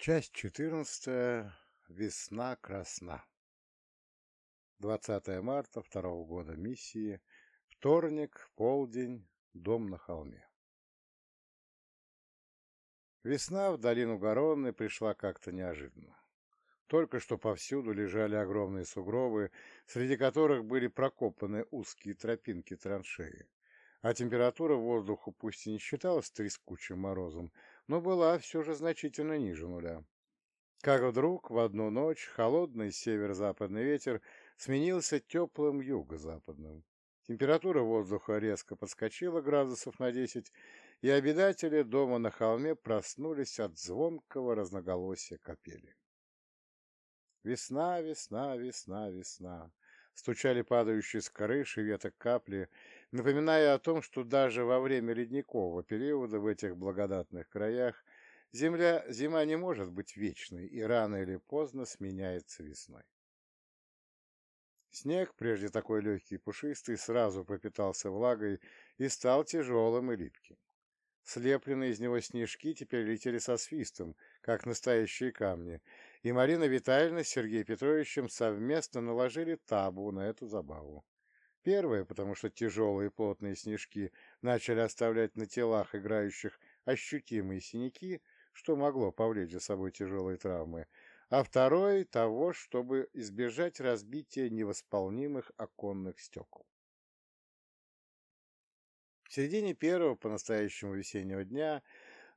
Часть четырнадцатая. Весна красна. 20 марта второго года миссии. Вторник, полдень, дом на холме. Весна в долину Garonne пришла как-то неожиданно. Только что повсюду лежали огромные сугробы, среди которых были прокопаны узкие тропинки траншеи, а температура воздуха пусть и не считалась трескучим морозом, но была все же значительно ниже нуля. Как вдруг в одну ночь холодный северо-западный ветер сменился теплым юго-западным. Температура воздуха резко подскочила градусов на десять, и обитатели дома на холме проснулись от звонкого разноголосия капели. Весна, весна, весна, весна. Стучали падающие с крыши веток капли, напоминая о том, что даже во время ледникового периода в этих благодатных краях земля, зима не может быть вечной и рано или поздно сменяется весной. Снег, прежде такой легкий и пушистый, сразу пропитался влагой и стал тяжелым и липким. Слепленные из него снежки теперь летели со свистом, как настоящие камни, и Марина Витальевна с Сергеем Петровичем совместно наложили табу на эту забаву. Первое, потому что тяжелые плотные снежки начали оставлять на телах играющих ощутимые синяки, что могло повлечь за собой тяжелые травмы, а второй — того, чтобы избежать разбития невосполнимых оконных стекол. В середине первого по-настоящему весеннего дня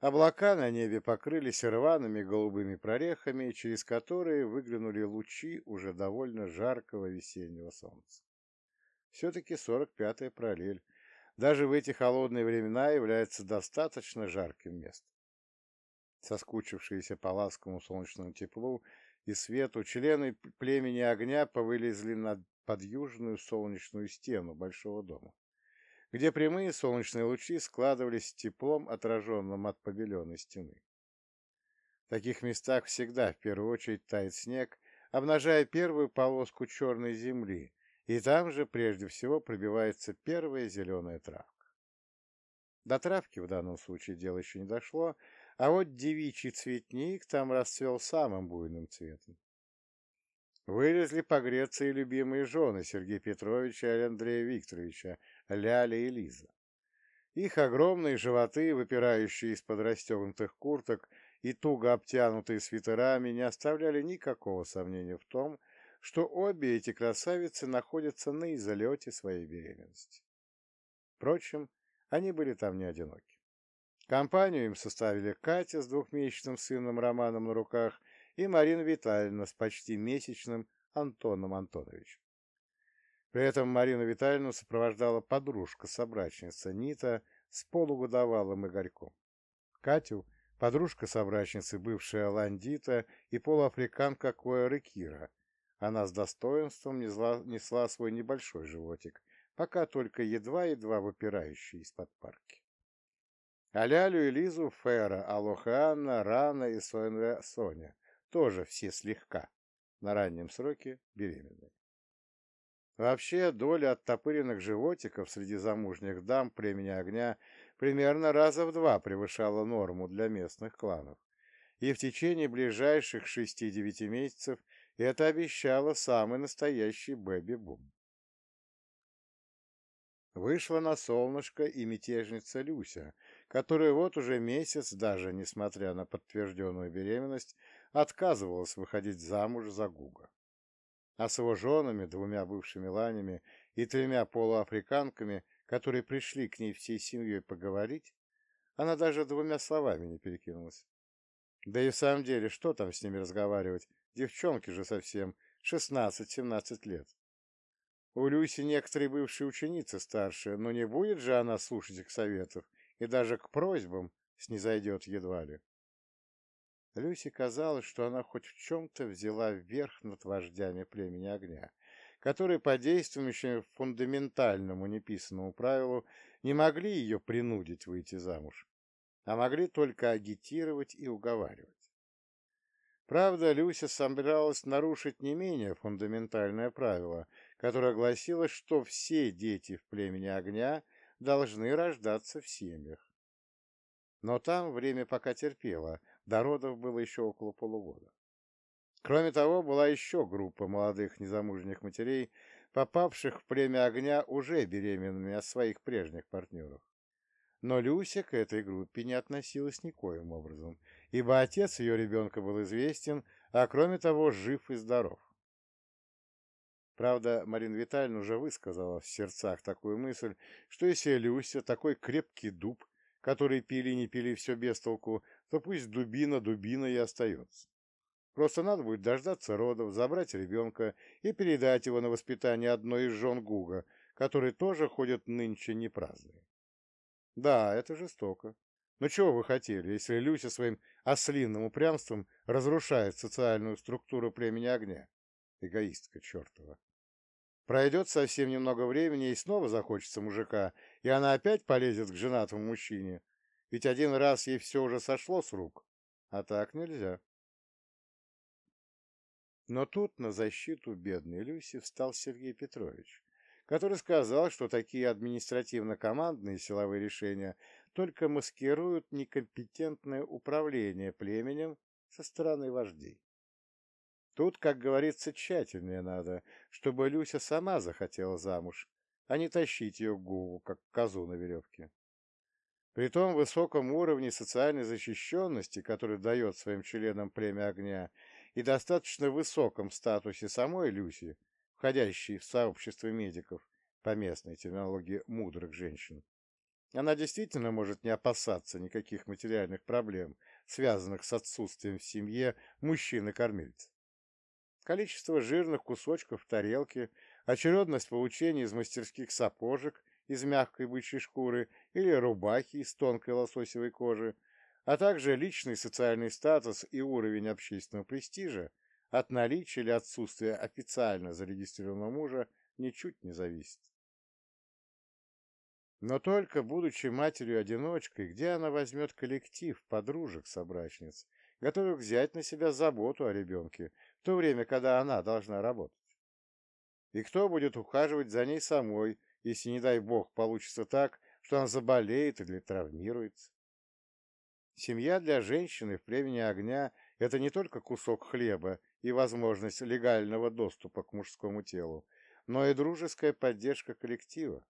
облака на небе покрылись рваными голубыми прорехами, через которые выглянули лучи уже довольно жаркого весеннего солнца. Все-таки 45-я параллель даже в эти холодные времена является достаточно жарким местом. Соскучившиеся по ласковому солнечному теплу и свету, члены племени огня повылезли над под южную солнечную стену большого дома где прямые солнечные лучи складывались теплом, отраженным от побеленной стены. В таких местах всегда в первую очередь тает снег, обнажая первую полоску черной земли, и там же прежде всего пробивается первая зеленая травка. До травки в данном случае дело еще не дошло, а вот девичий цветник там расцвел самым буйным цветом. Вылезли погреться и любимые жены Сергея Петровича и Андрея Викторовича, Ляля и Лиза. Их огромные животы, выпирающие из-под расстегнутых курток и туго обтянутые свитерами, не оставляли никакого сомнения в том, что обе эти красавицы находятся на излете своей беременности. Впрочем, они были там не одиноки. Компанию им составили Катя с двухмесячным сыном Романом на руках и Марина Витальевна с почти месячным Антоном Антоновичем. При этом Марину Витальевну сопровождала подружка-собрачница Нита с полугодовалым Игорьком. Катю – подружка-собрачницы, бывшая Ландита и полуафриканка Коэра Кира. Она с достоинством несла, несла свой небольшой животик, пока только едва-едва выпирающий из-под парки. А Лялю и Лизу Фера, Алоханна, Рана и Соня тоже все слегка, на раннем сроке беременные. Вообще, доля оттопыренных животиков среди замужних дам племени огня примерно раза в два превышала норму для местных кланов, и в течение ближайших шести-девяти месяцев это обещало самый настоящий бэби-бум. Вышла на солнышко и мятежница Люся, которая вот уже месяц, даже несмотря на подтвержденную беременность, отказывалась выходить замуж за Гуга. А с его женами, двумя бывшими ланями и тремя полуафриканками, которые пришли к ней всей семьей поговорить, она даже двумя словами не перекинулась. Да и в самом деле, что там с ними разговаривать? Девчонки же совсем, шестнадцать-семнадцать лет. У Люси некоторые бывшие ученицы старшие, но не будет же она слушать их советов и даже к просьбам снизойдет едва ли. Люси казалось, что она хоть в чем-то взяла верх над вождями племени огня, которые по действующему фундаментальному неписанному правилу не могли ее принудить выйти замуж, а могли только агитировать и уговаривать. Правда, Люся собиралась нарушить не менее фундаментальное правило, которое гласило, что все дети в племени огня должны рождаться в семьях. Но там время пока терпело, до родов было еще около полугода. Кроме того, была еще группа молодых незамужних матерей, попавших в племя огня уже беременными от своих прежних партнеров. Но Люся к этой группе не относилась никоим образом, ибо отец ее ребенка был известен, а кроме того жив и здоров. Правда, Марина Витальевна уже высказала в сердцах такую мысль, что если Люся такой крепкий дуб, который пили не пили все без толку, то пусть дубина дубина и остается. Просто надо будет дождаться родов, забрать ребенка и передать его на воспитание одной из жен Гуга, которые тоже ходят нынче не праздные. Да, это жестоко. Но чего вы хотели, если Люся своим ослинным упрямством разрушает социальную структуру племени огня? Эгоистка чертова. Пройдет совсем немного времени, и снова захочется мужика, и она опять полезет к женатому мужчине. Ведь один раз ей все уже сошло с рук, а так нельзя. Но тут на защиту бедной Люси встал Сергей Петрович, который сказал, что такие административно-командные силовые решения только маскируют некомпетентное управление племенем со стороны вождей. Тут, как говорится, тщательнее надо, чтобы Люся сама захотела замуж, а не тащить ее Гуву, как козу на веревке. При том высоком уровне социальной защищенности, который дает своим членам племя огня, и достаточно высоком статусе самой Люси, входящей в сообщество медиков, по местной терминологии мудрых женщин, она действительно может не опасаться никаких материальных проблем, связанных с отсутствием в семье мужчины-кормильца. Количество жирных кусочков в тарелке, очередность получения из мастерских сапожек из мягкой бычьей шкуры или рубахи из тонкой лососевой кожи – а также личный социальный статус и уровень общественного престижа от наличия или отсутствия официально зарегистрированного мужа ничуть не зависит. Но только будучи матерью-одиночкой, где она возьмет коллектив подружек-собрачниц, готовых взять на себя заботу о ребенке, в то время, когда она должна работать? И кто будет ухаживать за ней самой, если, не дай бог, получится так, что она заболеет или травмируется? Семья для женщины в племени огня – это не только кусок хлеба и возможность легального доступа к мужскому телу, но и дружеская поддержка коллектива.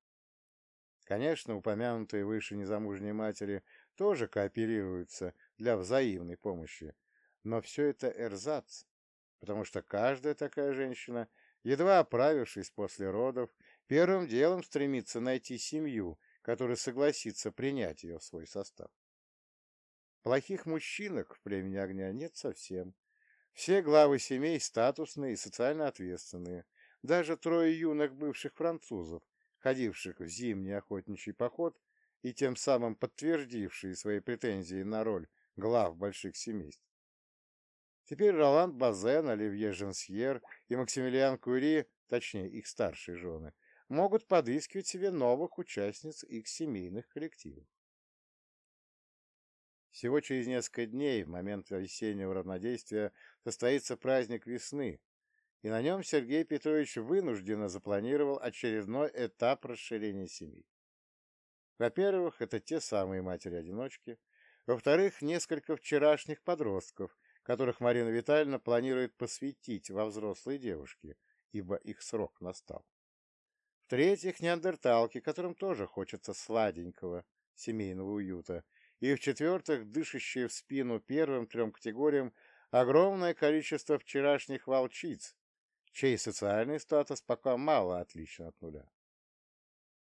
Конечно, упомянутые выше незамужние матери тоже кооперируются для взаимной помощи, но все это эрзац, потому что каждая такая женщина, едва оправившись после родов, первым делом стремится найти семью, которая согласится принять ее в свой состав. Плохих мужчинок в племени огня нет совсем. Все главы семей статусные и социально ответственные. Даже трое юных бывших французов, ходивших в зимний охотничий поход и тем самым подтвердившие свои претензии на роль глав больших семейств. Теперь Роланд Базен, Оливье Женсьер и Максимилиан Кури, точнее их старшие жены, могут подыскивать себе новых участниц их семейных коллективов. Всего через несколько дней, в момент весеннего равнодействия, состоится праздник весны, и на нем Сергей Петрович вынужденно запланировал очередной этап расширения семьи. Во-первых, это те самые матери-одиночки. Во-вторых, несколько вчерашних подростков, которых Марина Витальевна планирует посвятить во взрослые девушки, ибо их срок настал. В-третьих, неандерталки, которым тоже хочется сладенького семейного уюта, и, в-четвертых, дышащее в спину первым трем категориям огромное количество вчерашних волчиц, чей социальный статус пока мало отличен от нуля.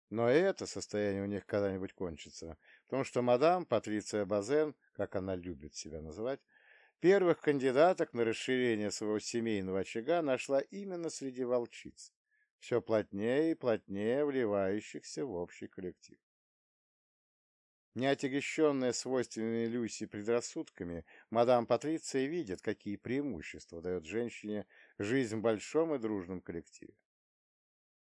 Но и это состояние у них когда-нибудь кончится, потому что мадам Патриция Базен, как она любит себя называть, первых кандидаток на расширение своего семейного очага нашла именно среди волчиц, все плотнее и плотнее вливающихся в общий коллектив. Не свойственными Люси предрассудками, мадам Патриция видит, какие преимущества дает женщине жизнь в большом и дружном коллективе.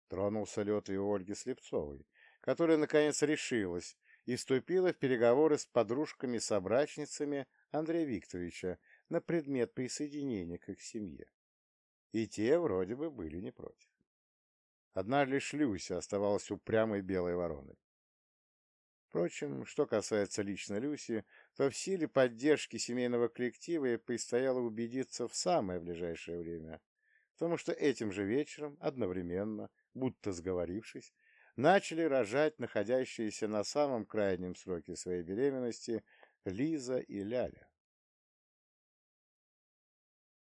Тронулся лед и Ольги Слепцовой, которая, наконец, решилась и вступила в переговоры с подружками-собрачницами Андрея Викторовича на предмет присоединения к их семье. И те вроде бы были не против. Одна лишь Люся оставалась упрямой белой вороной. Впрочем, что касается лично Люси, то в силе поддержки семейного коллектива ей предстояло убедиться в самое ближайшее время, потому что этим же вечером, одновременно, будто сговорившись, начали рожать находящиеся на самом крайнем сроке своей беременности Лиза и Ляля.